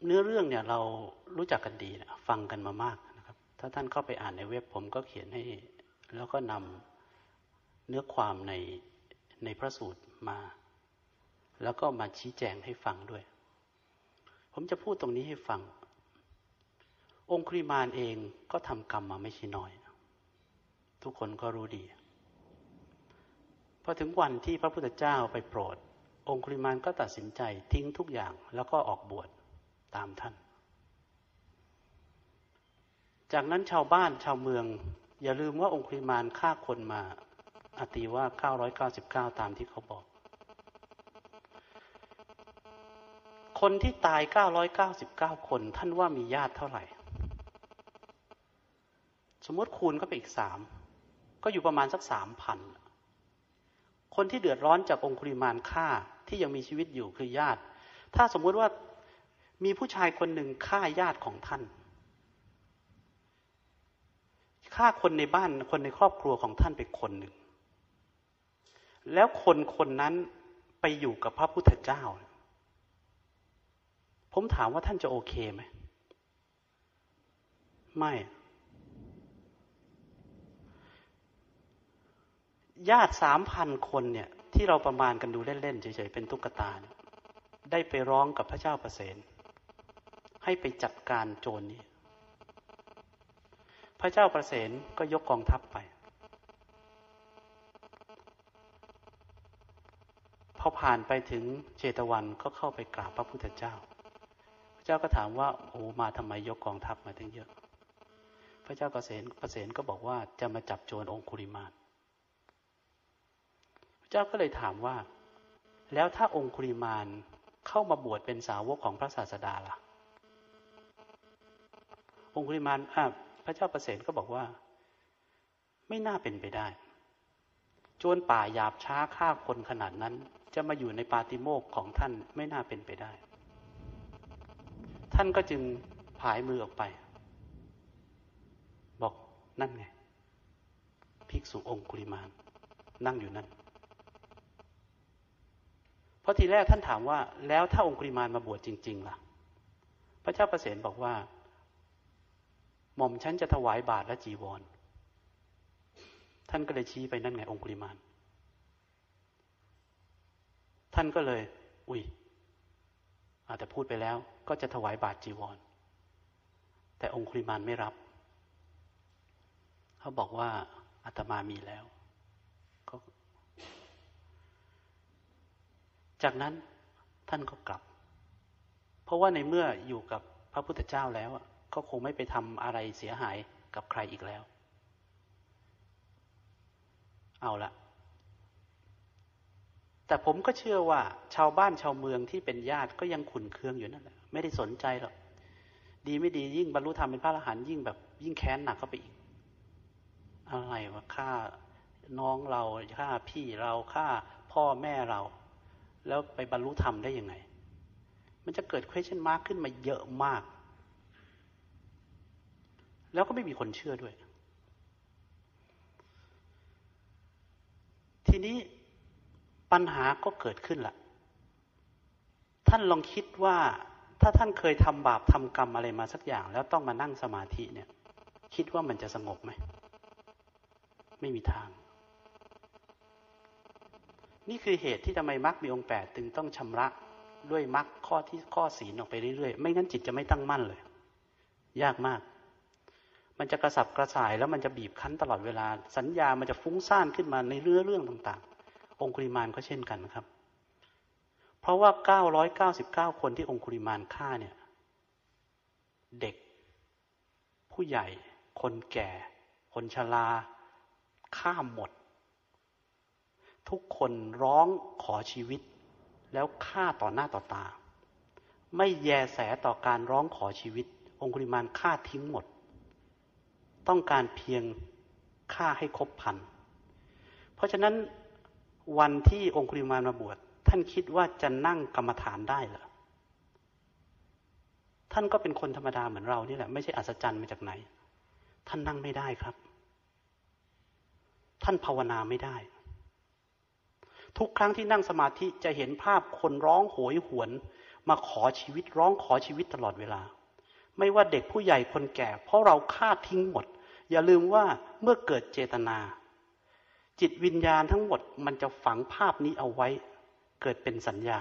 เนื้อเรื่องเนี่ยเรารู้จักกันดีนะฟังกันมามากนะครับ ถ้าท่านเข้าไปอ่านในเว็บผมก็เขียนให้ แล้วก็นำเนื้อความในในพระสูตรมา แล้วก็มาชี้แจงให้ฟังด้วย ผมจะพูดตรงนี้ให้ฟัง องคุริมานเองก็ทำกรรมมาไม่ใช่น้อย ทุกคนก็รู้ดี พอถึงวันที่พระพุทธเจ้าไปโปรด องคุริมานก็ตัดสินใจทิ้งทุกอย่างแล้วก็ออกบวชตามท่าน จากนั้นชาวบ้านชาวเมือง อย่าลืมว่าองคุริมานฆ่าคนมาอติว่า 999 ตามที่เขาบอก คนที่ตาย 999 คนท่านว่ามีญาติเท่าไหร่ สมมติคูณก็ไปอีกสามก็อยู่ประมาณสักสามพัน คนที่เดือดร้อนจากองคุริมานฆ่าที่ยังมีชีวิตอยู่คือญาติ ถ้าสมมุติว่ามีผู้ชายคนหนึ่งฆ่าญาติของท่านฆ่าคนในบ้านคนในครอบครัวของท่านไปคนหนึ่ง แล้วคนคนนั้นไปอยู่กับพระพุทธเจ้า ผมถามว่าท่านจะโอเคไหม ไม่ ญาติสามพันคนเนี่ยที่เราประมาณกันดูเล่นๆเฉยๆเป็นตุ๊กตาได้ไปร้องกับพระเจ้าประเสนให้ไปจัดการโจรนี้ พระเจ้าประเสนก็ยกกองทัพไปพอผ่านไปถึงเจตวันก็เข้าไปกราบพระพุทธเจ้า พระเจ้าก็ถามว่าโอ้มาทำไมยกกองทัพมาตั้งเยอะ พระเจ้าประเสนประเสนก็บอกว่าจะมาจับโจรองคุริมาน เจ้าก็เลยถามว่า แล้วถ้าองคุริมานเข้ามาบวชเป็นสาวกของพระศาสดาล่ะ องคุริมานพระเจ้าประเสนก็บอกว่า ไม่น่าเป็นไปได้โจรป่าหยาบช้าฆ่าคนขนาดนั้น จะมาอยู่ในปาติโมกของท่านไม่น่าเป็นไปได้ ท่านก็จึงผายมือออกไป บอกนั่นไง ภิกษุองคุริมาน นั่งอยู่นั่น เพราะทีแรกท่านถามว่า แล้วถ้าองคุริมานมาบวชจริง ๆ ล่ะ พระเจ้าประเสนบอกว่า หม่อมฉันจะถวายบาตรและจีวร ท่านก็เลยชี้ไปนั่นไงองคุริมาน ท่านก็เลย อุ้ยอาจจะพูดไปแล้วก็จะถวายบาตรจีวร แต่องคุริมานไม่รับ เขาบอกว่าอาตมามีแล้ว จากนั้นท่านก็กลับ เพราะว่าในเมื่ออยู่กับพระพุทธเจ้าแล้วก็คงไม่ไปทำอะไรเสียหายกับใครอีกแล้ว เอาละแต่ผมก็เชื่อว่า ชาวบ้านชาวเมืองที่เป็นญาติก็ยังขุนเคืองอยู่นั่นแหละไม่ได้สนใจหรอกดีไม่ดียิ่งบรรลุธรรมเป็นพระอรหันต์ยิ่งแบบยิ่งแค้นหนักเข้าไปอีก อะไรวะฆ่าน้องเราฆ่าพี่เราฆ่าพ่อแม่เรา แล้วไปบรรลุธรรมได้ยังไง มันจะเกิด question mark ขึ้นมาเยอะมาก แล้วก็ไม่มีคนเชื่อด้วย ทีนี้ปัญหาก็เกิดขึ้นละท่านลองคิดว่าถ้าท่านเคยทำบาปทำกรรมอะไรมาสักอย่าง แล้วต้องมานั่งสมาธิเนี่ย คิดว่ามันจะสงบไหม ไม่มีทาง นี่คือเหตุที่ทำไมมรรคมีองค์แปดจึงต้องชำระด้วยมรรคข้อที่ข้อศีลออกไปเรื่อยๆ ไม่งั้นจิตจะไม่ตั้งมั่นเลย ยากมาก มันจะกระสับกระส่ายแล้วมันจะบีบคั้นตลอดเวลา สัญญามันจะฟุ้งซ่านขึ้นมาในเรื่องเรื่องต่าง ๆ องคุริมานก็เช่นกันครับ เพราะว่า 999 คนที่องคุริมานฆ่าเนี่ย เด็ก ผู้ใหญ่ คนแก่ คนชราฆ่าหมด ทุกคนร้องขอชีวิต แล้วฆ่าต่อหน้าต่อตา ไม่แยแสต่อการร้องขอชีวิต องคุริมานฆ่าทิ้งหมด ต้องการเพียงฆ่าให้ครบพัน เพราะฉะนั้นวันที่องคุริมานมาบวชท่านคิดว่าจะนั่งกรรมฐานได้เหรอท่านก็เป็นคนธรรมดาเหมือนเรานี่แหละไม่ใช่อัศจรรย์มาจากไหน ท่านนั่งไม่ได้ครับ ท่านภาวนาไม่ได้ ทุกครั้งที่นั่งสมาธิจะเห็นภาพคนร้องโหยหวน มาขอชีวิตร้องขอชีวิตตลอดเวลา ไม่ว่าเด็กผู้ใหญ่คนแก่ เพราะเราฆ่าทิ้งหมด อย่าลืมว่าเมื่อเกิดเจตนา จิตวิญญาณทั้งหมดมันจะฝังภาพนี้เอาไว้ เกิดเป็นสัญญา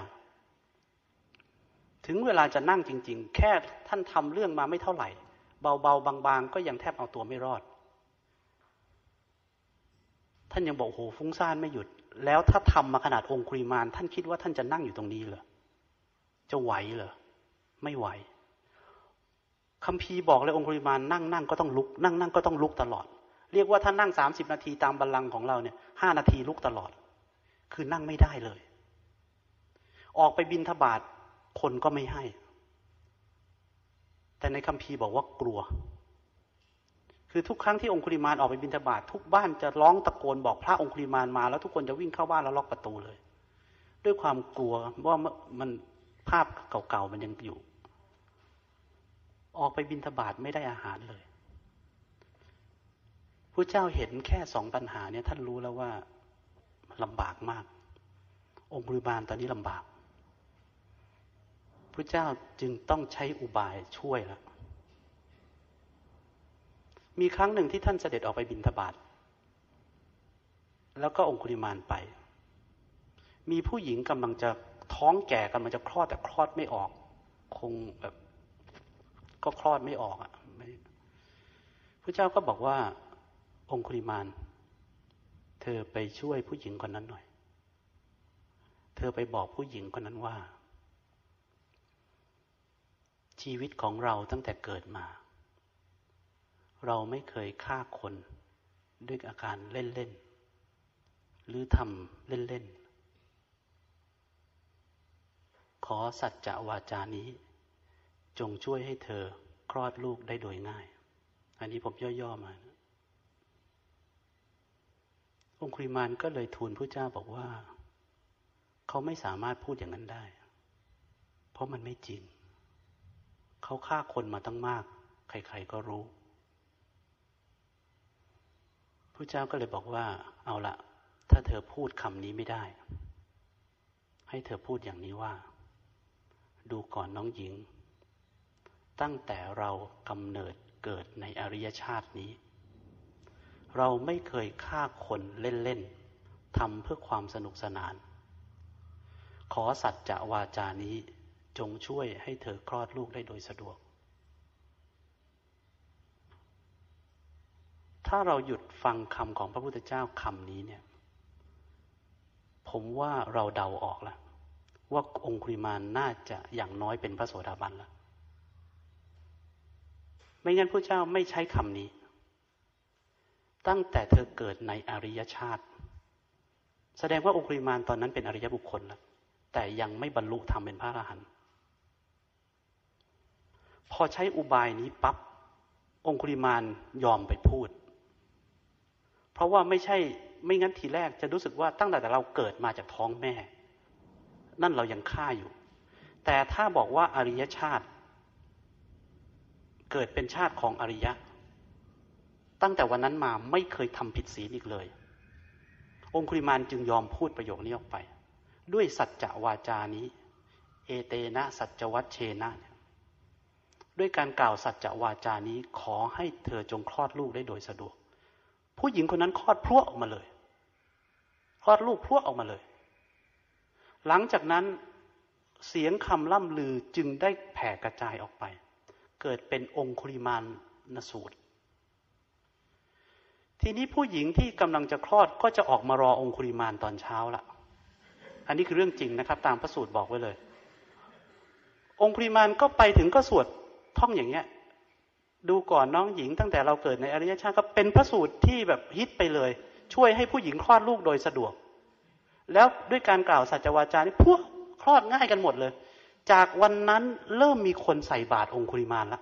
ถึงเวลาจะนั่งจริง ๆ แค่ท่านทำเรื่องมาไม่เท่าไหร่ เบาๆบางๆ ก็ยังแทบเอาตัวไม่รอด ท่านยังบอกโหฟุ้งซ่านไม่หยุด แล้วถ้าทำมาขนาดองคุริมานท่านคิดว่าท่านจะนั่งอยู่ตรงนี้เหรอจะไหวเหรอไม่ไหวคำพีบอกเลยองคุริมานนั่งนั่งก็ต้องลุก นั่งนั่งก็ต้องลุกตลอด เรียกว่าถ้านั่งสามสิบนาทีตามบัลลังก์ของเราเนี่ยห้านาทีลุกตลอด คือนั่งไม่ได้เลย ออกไปบินทบาทคนก็ไม่ให้ แต่ในคำพีบอกว่ากลัว คือทุกครั้งที่องคุริมานออกไปบินทบาททุกบ้านจะร้องตะโกนบอกพระองคุริมานมา แล้วทุกคนจะวิ่งเข้าบ้านแล้วล็อกประตูเลย ด้วยความกลัวว่ามันภาพเก่าๆมันยังอยู่ ออกไปบินทบาทไม่ได้อาหารเลยพระเจ้าเห็นแค่สองปัญหาเนี่ยท่านรู้แล้วว่าลำบากมาก องคุริมานตอนนี้ลำบากพระเจ้าจึงต้องใช้อุบายช่วยแล้ว มีครั้งหนึ่งที่ท่านเสด็จออกไปบินทบาทแล้วก็องคุริมานไป มีผู้หญิงกำลังจะท้องแก่กำลังจะคลอดแต่คลอดไม่ออก คงแบบก็คลอดไม่ออกอะพระเจ้าก็บอกว่า องคุริมานเธอไปช่วยผู้หญิงคนนั้นหน่อย เธอไปบอกผู้หญิงคนนั้นว่า ชีวิตของเราตั้งแต่เกิดมา เราไม่เคยฆ่าคนด้วยอาการเล่นๆ หรือทำเล่นๆ ขอสัจจะวาจานี้ จงช่วยให้เธอคลอดลูกได้โดยง่าย อันนี้ผมย่อๆมานะองคุริมานก็เลยทูลพระเจ้าบอกว่า เขาไม่สามารถพูดอย่างนั้นได้ เพราะมันไม่จริง เขาฆ่าคนมาตั้งมาก ใครๆก็รู้ พระเจ้าก็เลยบอกว่า เอาละถ้าเธอพูดคำนี้ไม่ได้ ให้เธอพูดอย่างนี้ว่า ดูก่อนน้องหญิง ตั้งแต่เรากำเนิดเกิดในอริยชาตินี้ เราไม่เคยฆ่าคนเล่นๆทำเพื่อความสนุกสนาน ขอสัจจะวาจานี้จงช่วยให้เธอคลอดลูกได้โดยสะดวก ถ้าเราหยุดฟังคำของพระพุทธเจ้าคำนี้เนี่ย ผมว่าเราเดาออกแล้วว่าองคุริมานน่าจะอย่างน้อยเป็นพระโสดาบันแล้วไม่งั้นพระเจ้าไม่ใช้คำนี้ ตั้งแต่เธอเกิดในอริยชาติ แสดงว่าองคุริมานตอนนั้นเป็นอริยบุคคลแล้วแต่ยังไม่บรรลุธรรมเป็นพระอรหันต์พอใช้อุบายนี้ปับ๊บองคุริมานยอมไปพูด เพราะว่าไม่ใช่ไม่งั้นทีแรกจะรู้สึกว่าตั้งแต่เราเกิดมาจากท้องแม่ นั่นเรายังฆ่าอยู่ แต่ถ้าบอกว่าอริยชาติ เกิดเป็นชาติของอริยะ ตั้งแต่วันนั้นมาไม่เคยทำผิดศีลอีกเลย องคุริมานจึงยอมพูดประโยคนี้ออกไป ด้วยสัจจวาจานี้ เอเตนะสัจวัตเชนะด้วยการกล่าวสัจจวาจานี้ขอให้เธอจงคลอดลูกได้โดยสะดวก ผู้หญิงคนนั้นคลอดพรวออกมาเลยคลอดลูกพรวออกมาเลย หลังจากนั้นเสียงคำล่ำลือจึงได้แผ่กระจายออกไป เกิดเป็นองคุริมานนสูตร ทีนี้ผู้หญิงที่กำลังจะคลอดก็จะออกมารอองคุริมานตอนเช้าละอันนี้คือเรื่องจริงนะครับ ตามพระสูตรบอกไว้เลย องคุริมานก็ไปถึงก็สวดท่องอย่างเงี้ย ดูก่อนน้องหญิงตั้งแต่เราเกิดในอริยชาติก็เป็นพระสูตรที่แบบฮิตไปเลย ช่วยให้ผู้หญิงคลอดลูกโดยสะดวก แล้วด้วยการกล่าวสัจวาจานี่พวกคลอดง่ายกันหมดเลย จากวันนั้นเริ่มมีคนใส่บาตรองคุริมานละ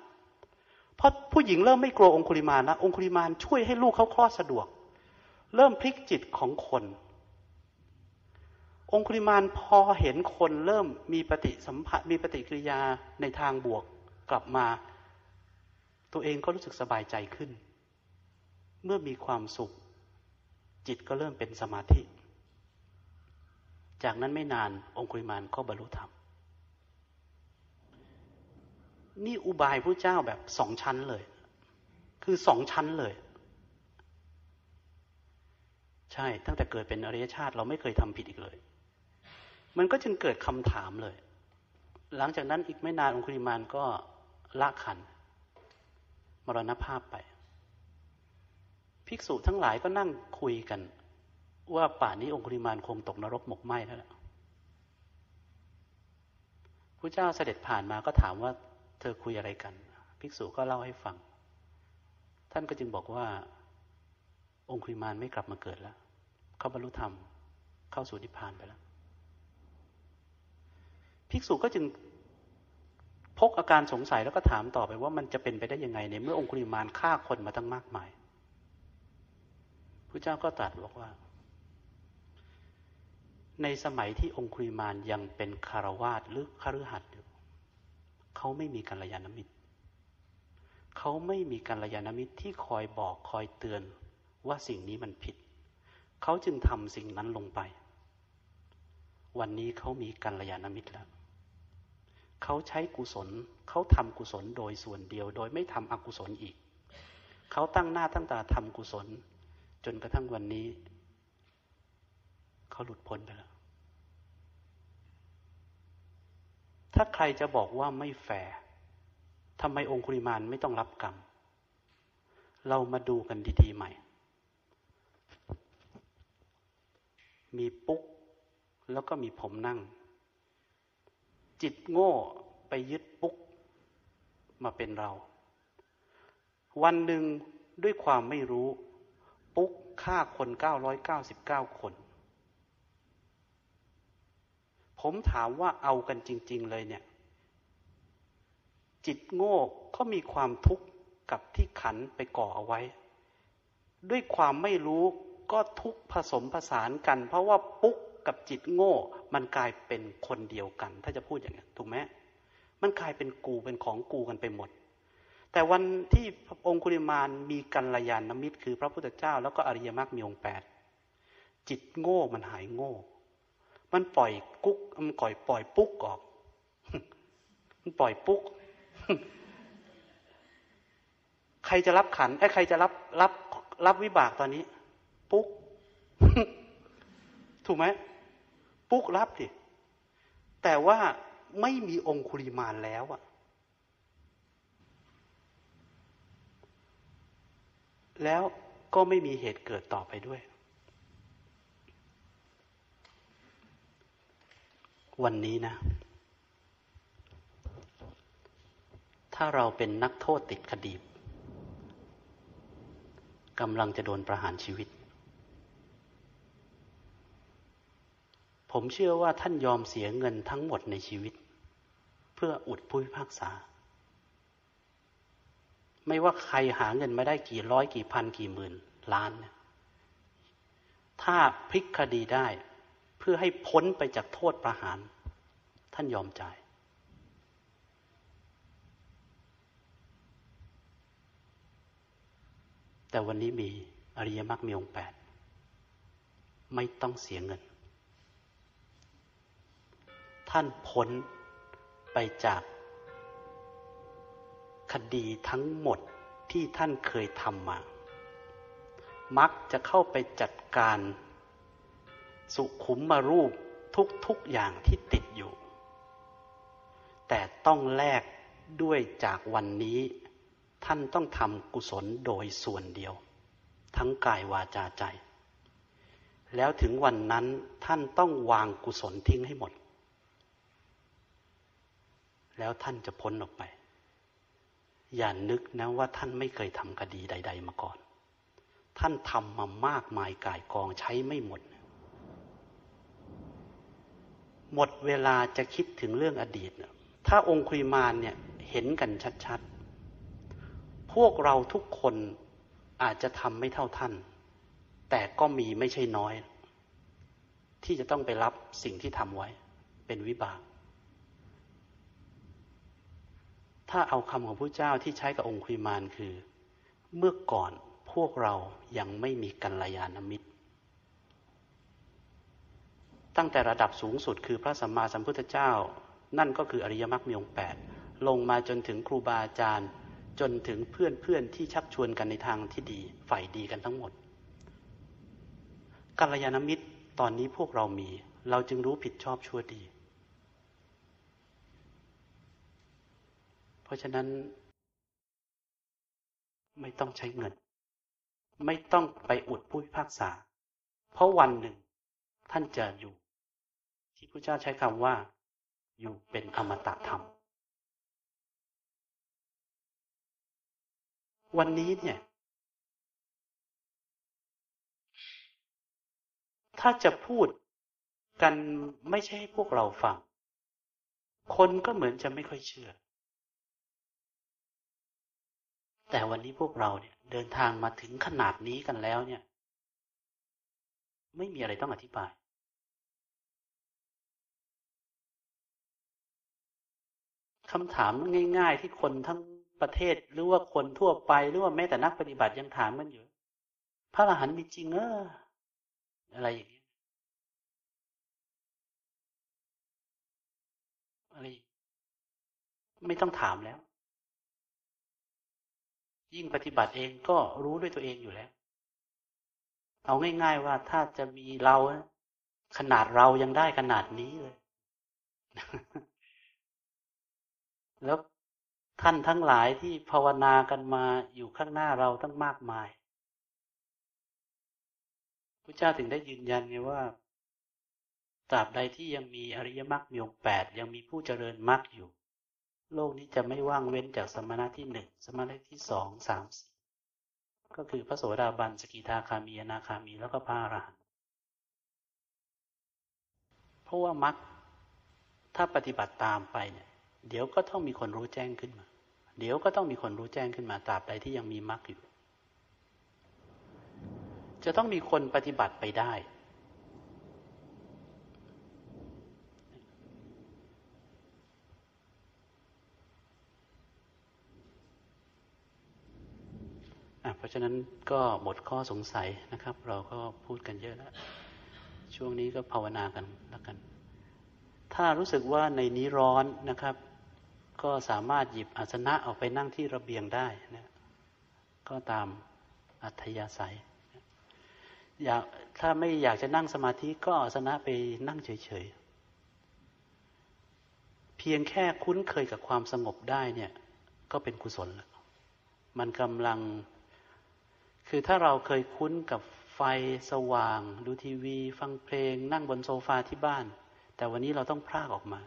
เพราะผู้หญิงเริ่มไม่กลัวองคุริมานแล้วองคุริมานช่วยให้ลูกเขาคลอดสะดวก เริ่มพลิกจิตของคน องคุริมานพอเห็นคนเริ่มมีปฏิสัมผัสมีปฏิกิริยาในทางบวกกลับมา ตัวเองก็รู้สึกสบายใจขึ้น เมื่อมีความสุข จิตก็เริ่มเป็นสมาธิ จากนั้นไม่นานองคุริมานก็บรรลุธรรม นี่อุบายพระเจ้าแบบสองชั้นเลย คือสองชั้นเลย ใช่ ตั้งแต่เกิดเป็นอริยชาติเราไม่เคยทำผิดอีกเลย มันก็จึงเกิดคำถามเลย หลังจากนั้นอีกไม่นานองคุริมานก็ละขัน มรณภาพไป ภิกษุทั้งหลายก็นั่งคุยกัน ว่าป่านนี้องคุริมานคงตกนรกหมกไหม้แล้วพระเจ้าเสด็จผ่านมาก็ถามว่า เธอคุยอะไรกัน ภิกษุก็เล่าให้ฟัง ท่านก็จึงบอกว่า องคุริมานไม่กลับมาเกิดแล้ว เขาบรรลุธรรม เข้าสู่นิพพานไปแล้ว ภิกษุก็จึง พกอาการสงสัยแล้วก็ถามต่อไปว่ามันจะเป็นไปได้ยังไงในเมื่อองคุริมานฆ่าคนมาตั้งมากมายพระเจ้าก็ตรัสบอกว่า ในสมัยที่องคุริมานยังเป็นคารวาสหรือคฤหัสถ์อยู่เขาไม่มีกัลยาณมิตรเขาไม่มีกัลยาณมิตรที่คอยบอกคอยเตือนว่าสิ่งนี้มันผิด เขาจึงทำสิ่งนั้นลงไป วันนี้เขามีกัลยาณมิตรแล้ว เขาใช้กุศล เขาทำกุศลโดยส่วนเดียว โดยไม่ทำอกุศลอีก เขาตั้งหน้าตั้งตาทำกุศล จนกระทั่งวันนี้ เขาหลุดพ้นไปแล้ว ถ้าใครจะบอกว่าไม่แฟร์ทำไมองคุริมานไม่ต้องรับกรรม เรามาดูกันดีๆใหม่ มีปุ๊ก แล้วก็มีผมนั่ง จิตโง่ไปยึดปุ๊กมาเป็นเรา วันหนึ่งด้วยความไม่รู้ ปุ๊กฆ่าคนเก้าร้อยเก้าสิบเก้าคน ผมถามว่าเอากันจริง ๆ เลยเนี่ย จิตโง่ก็มีความทุกข์กับที่ขันไปก่อเอาไว้ ด้วยความไม่รู้ก็ทุกข์ผสมผสานกัน เพราะว่าปุ๊ก กับจิตโง่ มันกลายเป็นคนเดียวกัน ถ้าจะพูดอย่างนี้ถูกไหมมันกลายเป็นกูเป็นของกูกันไปหมด แต่วันที่องคุลิมานมีกัลยาณมิตร คือพระพุทธเจ้า แล้วก็อริยมรรคมีองค์แปดจิตโง่มันหายโง่ มันปล่อยกุ๊กมันปล่อยปล่อยปุ๊กออก มันปล่อยปุ๊ก ใครจะรับขันไอ้ใครจะรับรับรับวิบากตอนนี้ ปุ๊ก ถูกไหม ปุ๊กรับดิแต่ว่าไม่มีองคุริมานแล้วอะแล้วก็ไม่มีเหตุเกิดต่อไปด้วย วันนี้นะ ถ้าเราเป็นนักโทษติดคดีกำลังจะโดนประหารชีวิต ผมเชื่อว่าท่านยอมเสียเงินทั้งหมดในชีวิต เพื่ออุดผู้พิพากษา ไม่ว่าใครหาเงินมาได้กี่ร้อยกี่พันกี่หมื่นล้าน ถ้าพลิกคดีได้ เพื่อให้พ้นไปจากโทษประหาร ท่านยอมจ่าย แต่วันนี้มีอริยมรรคมีองค์แปดไม่ต้องเสียเงิน ท่านพ้นไปจากคดีทั้งหมดที่ท่านเคยทำมา มักจะเข้าไปจัดการ สุขุมมารูปทุกๆอย่างที่ติดอยู่ แต่ต้องแลกด้วยจากวันนี้ ท่านต้องทำกุศลโดยส่วนเดียว ทั้งกายวาจาใจ แล้วถึงวันนั้นท่านต้องวางกุศลทิ้งให้หมด แล้วท่านจะพ้นออกไป อย่านึกนะว่าท่านไม่เคยทำคดีใด ๆ มาก่อน ท่านทำมามากมายกายกองใช้ไม่หมด หมดเวลาจะคิดถึงเรื่องอดีต ถ้าองคุยมานเนี่ยเห็นกันชัดๆ พวกเราทุกคนอาจจะทำไม่เท่าท่าน แต่ก็มีไม่ใช่น้อย ที่จะต้องไปรับสิ่งที่ทำไว้เป็นวิบาก ถ้าเอาคำของพระเจ้าที่ใช้กับองคุยมานคือ เมื่อก่อนพวกเรายังไม่มีกัลยาณมิตร ตั้งแต่ระดับสูงสุดคือพระสัมมาสัมพุทธเจ้า นั่นก็คืออริยมรรคมีองค์แปดลงมาจนถึงครูบาอาจารย์ จนถึงเพื่อนเพื่อนที่ชักชวนกันในทางที่ดีฝ่ายดีกันทั้งหมดกัลยาณมิตรตอนนี้พวกเรามี เราจึงรู้ผิดชอบชั่วดี เพราะฉะนั้น ไม่ต้องใช้เงิน ไม่ต้องไปอุดผู้พิพากษา เพราะวันหนึ่ง ท่านจะอยู่ ที่พระเจ้าใช้คำว่า อยู่เป็นอมตะธรรม วันนี้เนี่ย ถ้าจะพูดกันไม่ใช่ให้พวกเราฟัง คนก็เหมือนจะไม่ค่อยเชื่อ แต่วันนี้พวกเราเนี่ยเดินทางมาถึงขนาดนี้กันแล้วเนี่ย ไม่มีอะไรต้องอธิบาย คำถามง่าย ๆ ที่คนทั้งประเทศหรือว่าคนทั่วไปหรือว่าแม้แต่นักปฏิบัติยังถามมันอยู่ พระอรหันต์มีจริงเอออะไรอย่างนี้อะไรไม่ต้องถามแล้ว ยิ่งปฏิบัติเองก็รู้ด้วยตัวเองอยู่แล้ว เอาง่ายๆว่าถ้าจะมีเราขนาดเรายังได้ขนาดนี้เลย แล้วท่านทั้งหลายที่ภาวนากันมาอยู่ข้างหน้าเราตั้งมากมายพระเจ้าถึงได้ยืนยันไงว่าตราบใดที่ยังมีอริยมรรคมีองค์แปดยังมีผู้เจริญมรรคอยู่ โลกนี้จะไม่ว่างเว้นจากสมณะที่หนึ่งสมณะที่สองสามสี่ก็คือพระโสดาบันสกิทาคามีอนาคามีแล้วก็พระอรหันต์เพราะว่ามรรคถ้าปฏิบัติตามไปเนี่ย เดี๋ยวก็ต้องมีคนรู้แจ้งขึ้นมา เดี๋ยวก็ต้องมีคนรู้แจ้งขึ้นมาตราบใดที่ยังมีมรรคอยู่ จะต้องมีคนปฏิบัติไปได้ ราะฉะนั้นก็หมดข้อสงสัยนะครับ เราก็พูดกันเยอะแล้ว ช่วงนี้ก็ภาวนากันแล้วกัน ถ้ารู้สึกว่าในนี้ร้อนนะครับ ก็สามารถหยิบอาสนะออกไปนั่งที่ระเบียงได้นะก็ตามอัธยาศัยอยากถ้าไม่อยากจะนั่งสมาธิก็อาสนะไปนั่งเฉยๆ เพียงแค่คุ้นเคยกับความสงบได้เนี่ย ก็เป็นกุศลแล้วมันกำลัง คือถ้าเราเคยคุ้นกับไฟสว่าง ดูทีวี ฟังเพลง นั่งบนโซฟาที่บ้าน แต่วันนี้เราต้องพรากออกมา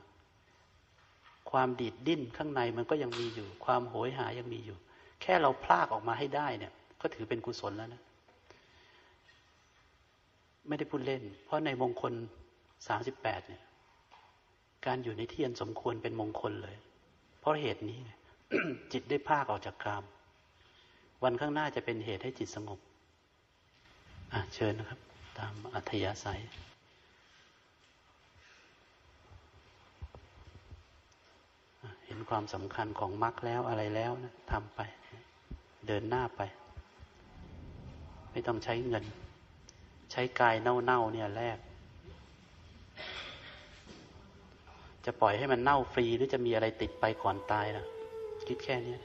ความดีดดิ้นข้างในมันก็ยังมีอยู่ ความโหยหายังมีอยู่ แค่เราพลากออกมาให้ได้เนี่ย ก็ถือเป็นกุศลแล้วนะ ไม่ได้พูดเล่น เพราะในมงคลสามสิบแปดเนี่ย การอยู่ในที่อันสมควรเป็นมงคลเลย เพราะเหตุนี้จิตได้ภาคออกจากกราม วันข้างหน้าจะเป็นเหตุให้จิตสงบ อะเชิญนะครับ ตามอัธยาศัยเห็นความสำคัญของมรรคแล้วอะไรแล้วนะทำไป เดินหน้าไป ไม่ต้องใช้เงิน ใช้กายเน่าๆเนี่ยแรก จะปล่อยให้มันเน่าฟรีหรือจะมีอะไรติดไปก่อนตายล่ะ คิดแค่นี้